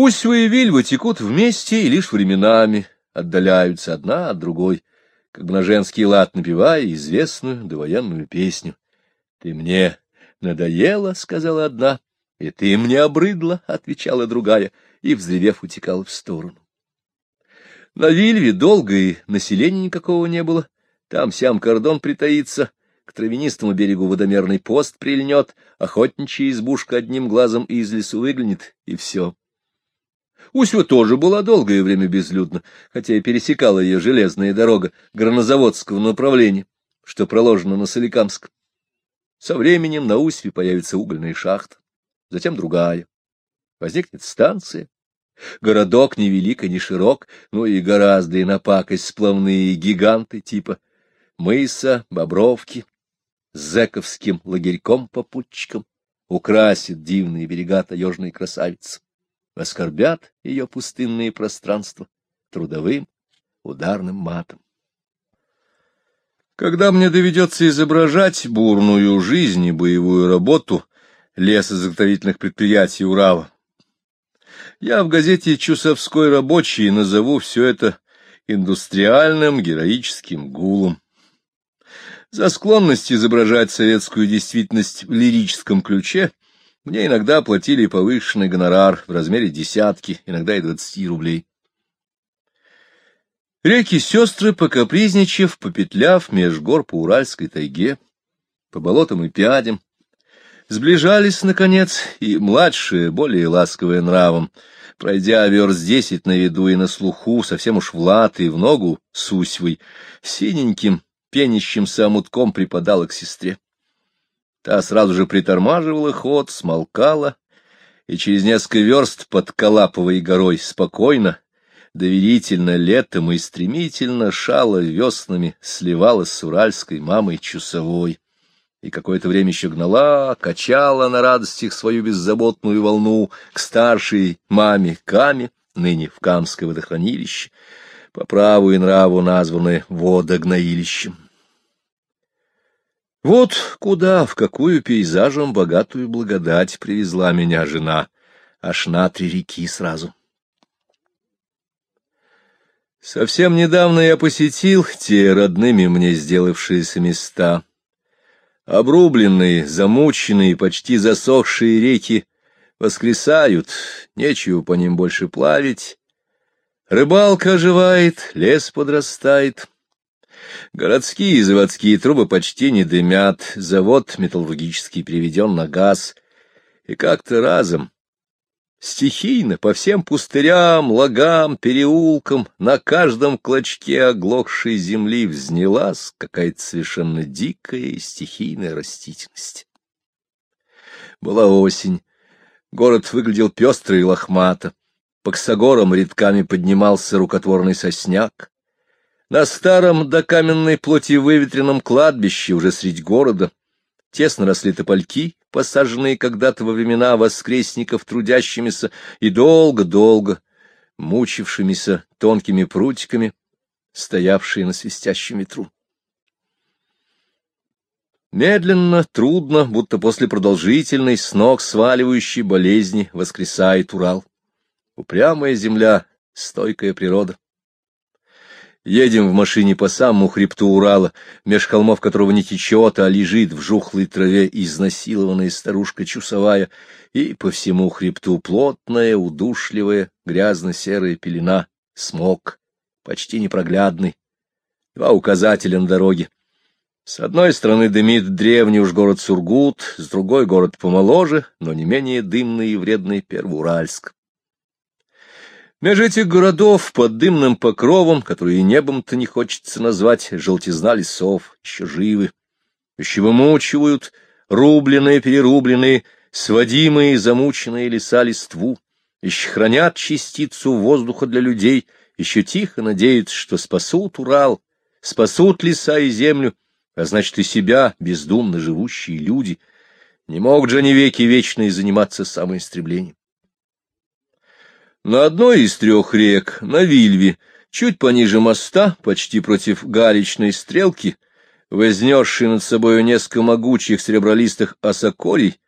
Усьва и Вильва текут вместе и лишь временами отдаляются одна от другой, как бы на женский лад напевая известную довоенную песню. — Ты мне надоела, — сказала одна, — и ты мне обрыдла, — отвечала другая, и, взревев, утекала в сторону. На Вильве долго и населения никакого не было, там-сям кордон притаится, к травянистому берегу водомерный пост прильнет, охотничья избушка одним глазом из лесу выглянет, и все. Усьва тоже была долгое время безлюдна, хотя и пересекала ее железная дорога гранозаводского направления, что проложено на Соликамск. Со временем на Усьве появится угольная шахта, затем другая. Возникнет станция. Городок ни велик и ни широк, но и гораздо и напакость сплавные гиганты типа мыса, Бобровки, с зэковским лагерьком-попутчиком украсит дивные берега таежной красавицы оскорбят ее пустынные пространства трудовым ударным матом. Когда мне доведется изображать бурную жизнь и боевую работу лесозаготовительных предприятий Урала, я в газете «Чусовской рабочий» назову все это индустриальным героическим гулом. За склонность изображать советскую действительность в лирическом ключе мне иногда платили повышенный гонорар в размере десятки, иногда и двадцати рублей. Реки-сестры, покапризничав, попетляв меж гор по Уральской тайге, по болотам и пядям, сближались, наконец, и младшие, более ласковые нравом, пройдя верст десять на виду и на слуху, совсем уж в лад и в ногу с усьвой, синеньким, пенящимся омутком припадала к сестре. Та сразу же притормаживала ход, смолкала, и через несколько верст под Калаповой горой спокойно, доверительно летом и стремительно шала веснами сливалась с уральской мамой чусовой. И какое-то время еще гнала, качала на радостях свою беззаботную волну к старшей маме Каме, ныне в Камское водохранилище, по праву и нраву названное водогноилищем. Вот куда, в какую пейзажем богатую благодать привезла меня жена, аж на три реки сразу. Совсем недавно я посетил те родными мне сделавшиеся места. Обрубленные, замученные, почти засохшие реки воскресают, нечего по ним больше плавить. Рыбалка оживает, лес подрастает. Городские и заводские трубы почти не дымят, завод металлургический переведен на газ. И как-то разом, стихийно, по всем пустырям, лагам, переулкам, на каждом клочке оглохшей земли взнялась какая-то совершенно дикая и стихийная растительность. Была осень, город выглядел пестро и лохмато, по ксагорам редками поднимался рукотворный сосняк, на старом до каменной плоти выветренном кладбище уже средь города тесно росли топольки, посаженные когда-то во времена воскресников трудящимися и долго-долго мучившимися тонкими прутиками, стоявшие на свистящем ветру. Медленно, трудно, будто после продолжительной, с ног сваливающей болезни, воскресает Урал. Упрямая земля, стойкая природа. Едем в машине по самому хребту Урала, меж холмов которого не течет, а лежит в жухлой траве изнасилованная старушка чусовая, и по всему хребту плотная, удушливая, грязно-серая пелена, смог, почти непроглядный. Два указателя на дороге. С одной стороны дымит древний уж город Сургут, с другой город помоложе, но не менее дымный и вредный Первоуральск. Меж этих городов под дымным покровом, которые небом-то не хочется назвать, желтизна лесов, еще живы, еще вымучивают рубленные, перерубленные, сводимые, замученные леса листву, еще хранят частицу воздуха для людей, еще тихо надеются, что спасут Урал, спасут леса и землю, а значит и себя, бездумно живущие люди. Не могут же они веки вечные заниматься самоистреблением. На одной из трех рек, на Вильве, чуть пониже моста, почти против галечной стрелки, вознесшей над собою несколько могучих серебролистых осокорий,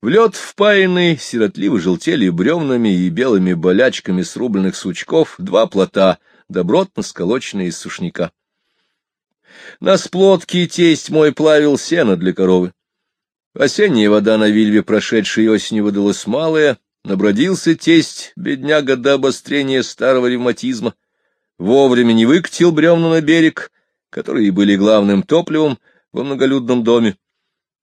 В лед впаянный сиротливо желтели бревнами и белыми болячками срубленных сучков два плота, добротно сколоченные из сушняка. На сплотке тесть мой плавил сено для коровы. Осенняя вода на Вильве, прошедшей осенью, выдалась малая, набродился тесть, бедняга, до обострения старого ревматизма. Вовремя не выкатил бревна на берег, которые были главным топливом во многолюдном доме.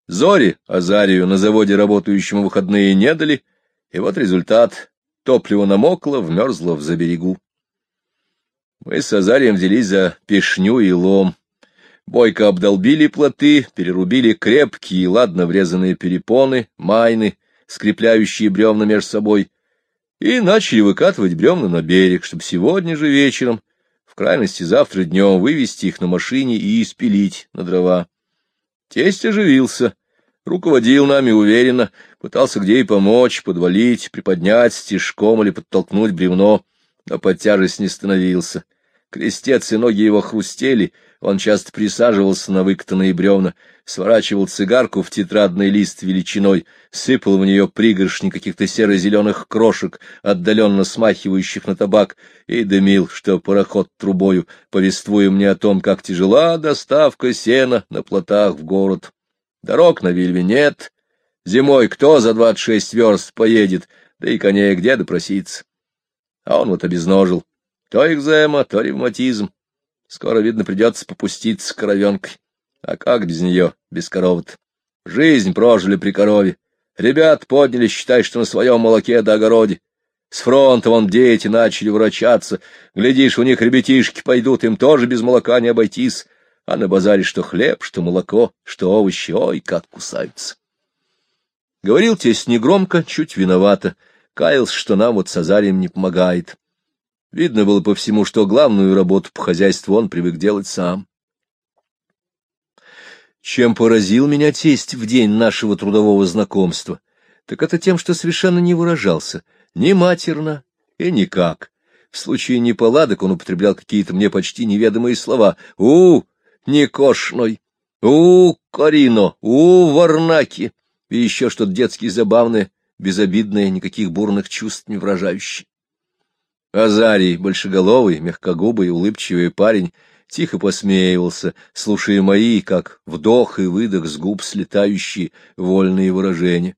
Зори Азарию на заводе, работающему выходные, не дали, и вот результат. Топливо намокло, вмерзло в заберегу. Мы с Азарием взялись за пешню и лом. Бойко обдолбили плоты, перерубили крепкие, ладно врезанные перепоны, майны, скрепляющие бревна между собой, и начали выкатывать бревна на берег, чтобы сегодня же вечером, в крайности завтра днем, вывести их на машине и испилить на дрова. Тесть оживился, руководил нами уверенно, пытался где и помочь, подвалить, приподнять стежком или подтолкнуть бревно, но под тяжесть не становился. Крестец и ноги его хрустели, он часто присаживался на выкатанные бревна, сворачивал цигарку в тетрадный лист величиной, сыпал в нее пригоршни каких-то серо-зеленых крошек, отдаленно смахивающих на табак, и дымил, что пароход трубою, повествуя мне о том, как тяжела доставка сена на плотах в город. Дорог на Вильве нет, зимой кто за двадцать шесть верст поедет, да и коней где допроситься. А он вот обезножил. То экзема, то ревматизм. Скоро, видно, придется попуститься коровенкой. А как без нее, без коров -то? Жизнь прожили при корове. Ребят подняли, считай, что на своем молоке до огороде. С фронта вон дети начали врачаться. Глядишь, у них ребятишки пойдут, им тоже без молока не обойтись. А на базаре что хлеб, что молоко, что овощи, ой, как кусаются. Говорил тесть негромко, чуть виновато, каялся, что нам вот с Азарием не помогает. Видно было по всему, что главную работу по хозяйству он привык делать сам. Чем поразил меня тесть в день нашего трудового знакомства, так это тем, что совершенно не выражался, ни матерно и никак. В случае неполадок он употреблял какие-то мне почти неведомые слова. «У, Никошной! У, Корино! У, Варнаки!» И еще что-то детски забавное, безобидное, никаких бурных чувств не выражающее. Азарий, большеголовый, мягкогубый, улыбчивый парень, тихо посмеивался, слушая мои, как вдох и выдох с губ слетающие вольные выражения.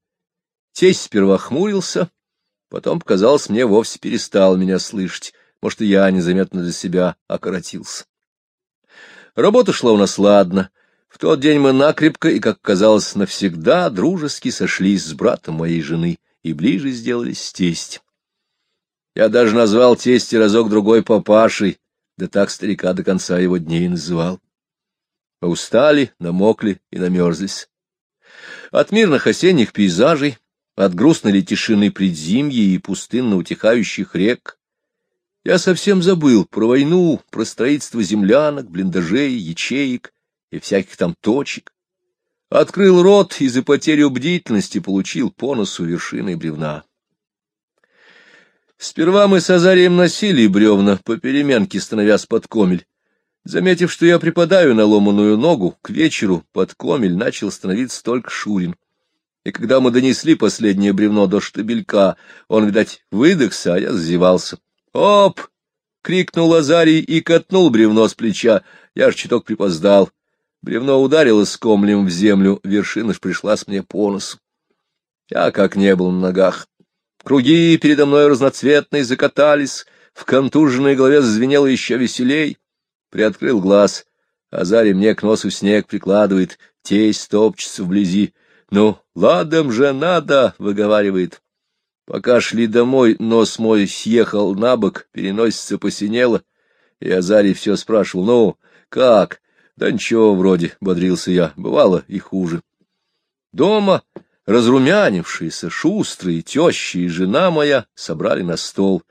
Тесть сперва хмурился, потом, показалось, мне вовсе перестал меня слышать, может, и я незаметно для себя окоротился. Работа шла у нас ладно. В тот день мы накрепко и, как казалось, навсегда дружески сошлись с братом моей жены и ближе сделались с тестем. Я даже назвал тесте разок-другой папашей, да так старика до конца его дней называл. Мы устали, намокли и намерзлись. От мирных осенних пейзажей, от грустной ли тишины предзимья и пустынно утихающих рек, я совсем забыл про войну, про строительство землянок, блиндажей, ячеек и всяких там точек. Открыл рот и за потерю бдительности получил по носу вершиной бревна. Сперва мы с Азарием носили бревна, по переменке становясь под комель. Заметив, что я припадаю на ломаную ногу, к вечеру под комель начал становиться только Шурин. И когда мы донесли последнее бревно до штабелька, он, видать, выдохся, а я зазевался. «Оп!» — крикнул Азарий и катнул бревно с плеча. Я ж чуток припоздал. Бревно ударило с комлем в землю, вершина ж пришлась мне по носу. Я как не был на ногах. Круги передо мной разноцветные закатались, в контуженной голове зазвенело еще веселей. Приоткрыл глаз. Азарий мне к носу снег прикладывает, тесть топчется вблизи. «Ну, ладом же надо!» — выговаривает. Пока шли домой, нос мой съехал на бок, переносица посинела, и Азарий все спрашивал, «Ну, как?» «Да ничего, вроде», — бодрился я, — «бывало и хуже». Дома Разрумянившиеся, шустрые тещи и жена моя собрали на стол,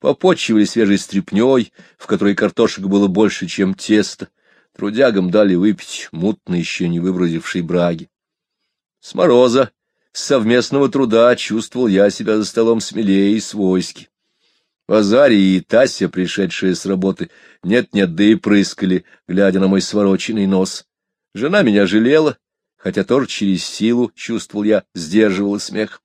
попочивали свежей стряпней, в которой картошек было больше, чем тесто, трудягам дали выпить мутно еще не выбродившей браги. С мороза, с совместного труда чувствовал я себя за столом смелее и свойски. Азарий и Тася, пришедшие с работы, нет-нет, да и прыскали, глядя на мой свороченный нос. Жена меня жалела, хотя тоже через силу, чувствовал я, сдерживала смех.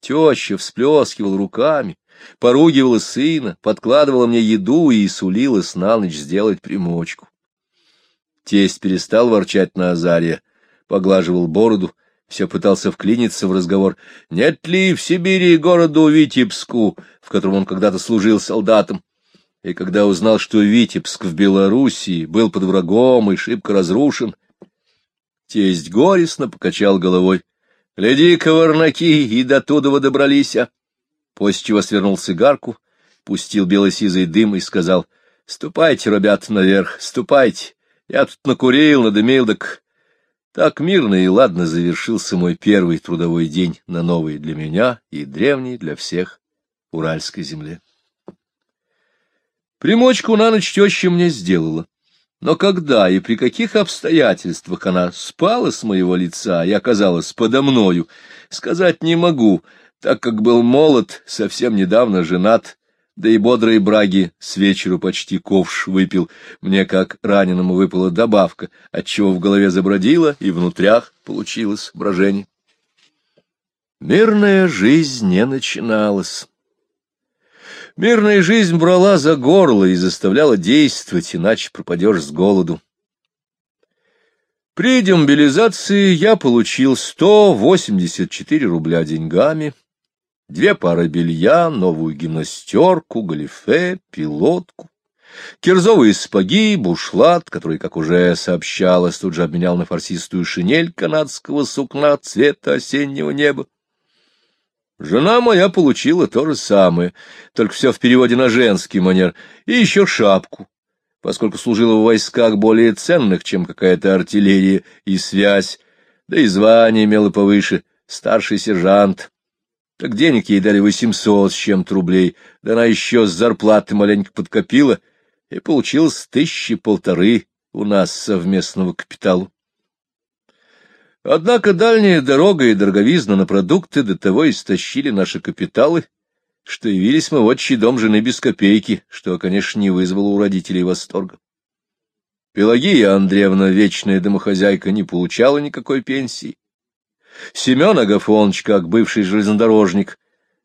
Теща всплескивала руками, поругивала сына, подкладывала мне еду и сулилась на ночь сделать примочку. Тесть перестал ворчать на Азария, поглаживал бороду, все пытался вклиниться в разговор, нет ли в Сибири городу Витебску, в котором он когда-то служил солдатом. И когда узнал, что Витебск в Белоруссии был под врагом и шибко разрушен, тесть горестно покачал головой. — Гляди, коварнаки, и до туда добрались, а! После чего свернул цигарку, пустил белосизый дым и сказал, — Ступайте, ребята, наверх, ступайте. Я тут накурил, надымил, так так мирно и ладно завершился мой первый трудовой день на новой для меня и древней для всех Уральской земле. Примочку на ночь теща мне сделала. Но когда и при каких обстоятельствах она спала с моего лица и оказалась подо мною, сказать не могу, так как был молод, совсем недавно женат, да и бодрой браги с вечеру почти ковш выпил, мне как раненому выпала добавка, отчего в голове забродило и внутрях получилось брожение. Мирная жизнь не начиналась. Мирная жизнь брала за горло и заставляла действовать, иначе пропадешь с голоду. При демобилизации я получил 184 рубля деньгами, две пары белья, новую гимнастерку, галифе, пилотку, кирзовые спаги, бушлат, который, как уже сообщалось, тут же обменял на фарсистую шинель канадского сукна цвета осеннего неба. Жена моя получила то же самое, только все в переводе на женский манер, и еще шапку, поскольку служила в войсках более ценных, чем какая-то артиллерия и связь, да и звание имела повыше, старший сержант, так денег ей дали восемьсот с чем-то рублей, да она еще с зарплаты маленько подкопила, и получилось тысячи полторы у нас совместного капитала. Однако дальняя дорога и дороговизна на продукты до того истощили наши капиталы, что явились мы в отчий дом жены без копейки, что, конечно, не вызвало у родителей восторга. Пелагия Андреевна, вечная домохозяйка, не получала никакой пенсии. Семен Агафонович, как бывший железнодорожник,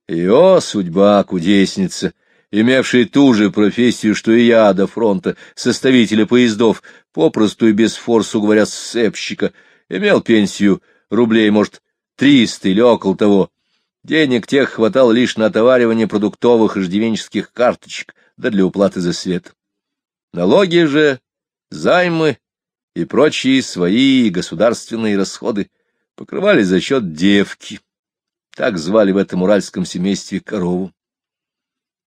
ее судьба кудесница, имевшая ту же профессию, что и я до фронта, составителя поездов, попросту и без форсу, говоря, сцепщика, имел пенсию рублей, может, триста или около того. Денег тех хватало лишь на отоваривание продуктовых и ждивенческих карточек, да для уплаты за свет. Налоги же, займы и прочие свои государственные расходы — покрывали за счет девки. Так звали в этом уральском семействе корову.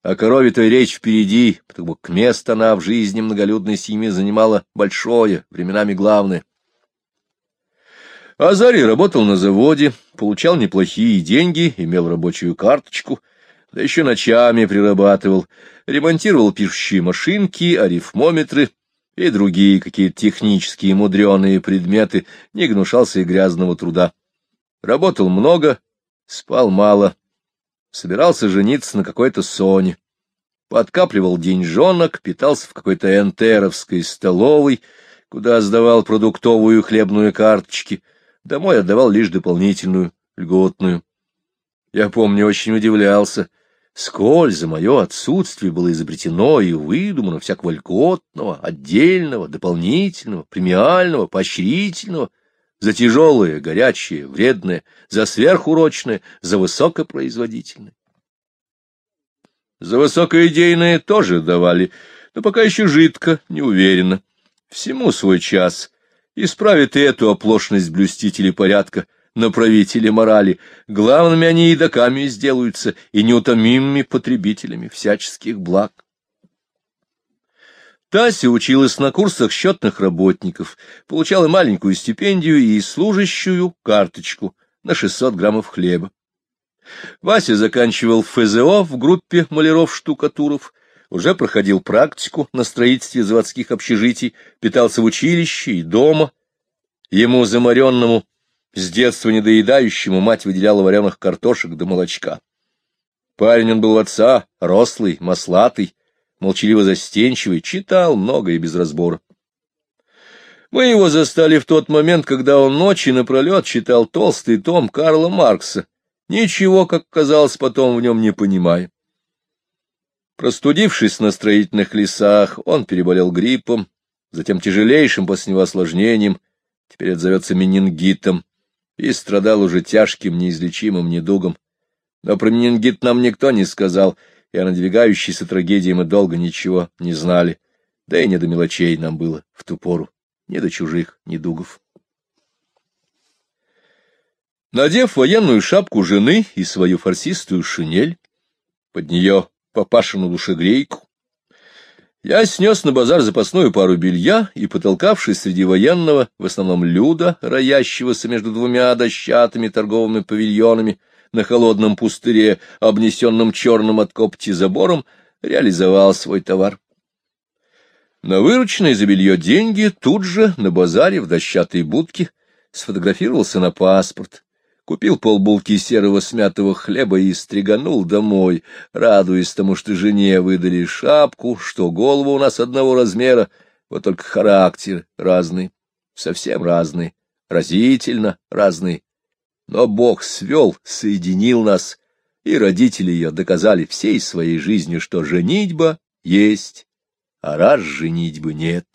О корове-то речь впереди, потому как место она в жизни многолюдной семьи занимала большое, временами главное. Азарий работал на заводе, получал неплохие деньги, имел рабочую карточку, да еще ночами прирабатывал, ремонтировал пишущие машинки, арифмометры — и другие какие-то технические мудреные предметы, не гнушался и грязного труда. Работал много, спал мало, собирался жениться на какой-то Соне, подкапливал деньжонок, питался в какой-то энтеровской столовой, куда сдавал продуктовую хлебную карточки, домой отдавал лишь дополнительную, льготную. Я помню, очень удивлялся — сколь за мое отсутствие было изобретено и выдумано всякого льготного, отдельного, дополнительного, премиального, поощрительного, за тяжелое, горячее, вредное, за сверхурочное, за высокопроизводительное. За высокоидейное тоже давали, но пока еще жидко, неуверенно. Всему свой час. Исправит и эту оплошность блюстителей порядка, направители морали, главными они едоками сделаются и неутомимыми потребителями всяческих благ. Тася училась на курсах счетных работников, получала маленькую стипендию и служащую карточку на 600 граммов хлеба. Вася заканчивал ФЗО в группе маляров-штукатуров, уже проходил практику на строительстве заводских общежитий, питался в училище и дома. Ему, заморенному, с детства недоедающему мать выделяла вареных картошек до молочка. Парень он был отца, рослый, маслатый, молчаливо застенчивый, читал много и без разбора. Мы его застали в тот момент, когда он ночи напролет читал толстый том Карла Маркса, ничего, как казалось, потом в нем не понимая. Простудившись на строительных лесах, он переболел гриппом, затем тяжелейшим после него осложнением, теперь это зовется менингитом, и страдал уже тяжким неизлечимым недугом. Но про менингит нам никто не сказал, и о надвигающейся трагедии мы долго ничего не знали, да и не до мелочей нам было в ту пору, не до чужих недугов. Надев военную шапку жены и свою фарсистую шинель, под нее папашину душегрейку, я снес на базар запасную пару белья и, потолкавшись среди военного, в основном люда, роящегося между двумя дощатыми торговыми павильонами на холодном пустыре, обнесенном черным от копти забором, реализовал свой товар. На вырученные за белье деньги тут же на базаре в дощатой будке сфотографировался на паспорт, купил полбулки серого смятого хлеба и стриганул домой, радуясь тому, что жене выдали шапку, что голова у нас одного размера, вот только характер разный, совсем разный, разительно разный. Но Бог свел, соединил нас, и родители ее доказали всей своей жизнью, что женитьба есть, а раз женитьбы нет.